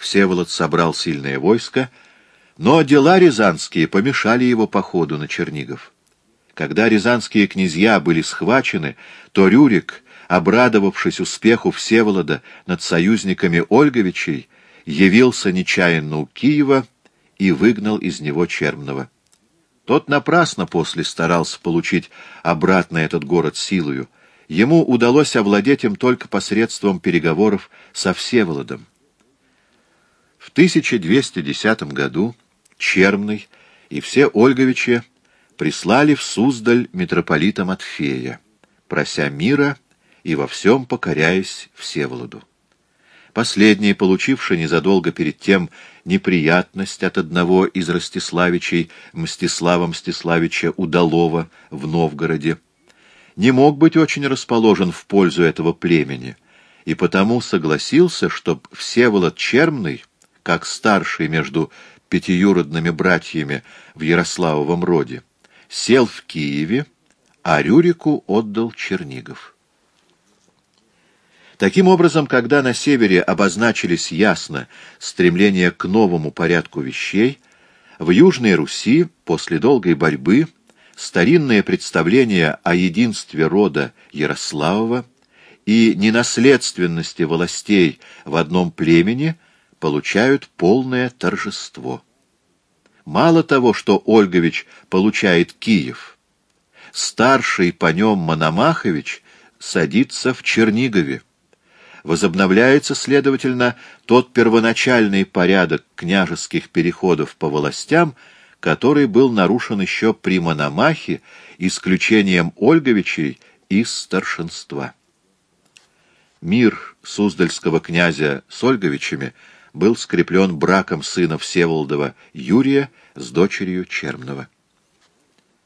Всеволод собрал сильное войско, но дела рязанские помешали его походу на Чернигов. Когда рязанские князья были схвачены, то Рюрик, обрадовавшись успеху Всеволода над союзниками Ольговичей, явился нечаянно у Киева и выгнал из него Чермного. Тот напрасно после старался получить обратно этот город силою. Ему удалось овладеть им только посредством переговоров со Всеволодом. В 1210 году Чермный и все Ольговичи прислали в Суздаль митрополита Матфея, прося мира и во всем покоряясь Всеволоду. Последний, получивший незадолго перед тем неприятность от одного из Ростиславичей, Мстислава Мстиславича Удалова в Новгороде, не мог быть очень расположен в пользу этого племени, и потому согласился, чтоб Всеволод Чермный, как старший между пятиюродными братьями в Ярославовом роде, сел в Киеве, а Рюрику отдал Чернигов. Таким образом, когда на севере обозначились ясно стремление к новому порядку вещей, в Южной Руси после долгой борьбы старинное представление о единстве рода Ярославова и ненаследственности властей в одном племени получают полное торжество. Мало того, что Ольгович получает Киев, старший по нем Мономахович садится в Чернигове. Возобновляется, следовательно, тот первоначальный порядок княжеских переходов по властям, который был нарушен еще при Мономахе исключением Ольговичей из старшинства. Мир Суздальского князя с Ольговичами был скреплен браком сына Всеволодова Юрия с дочерью Чермного.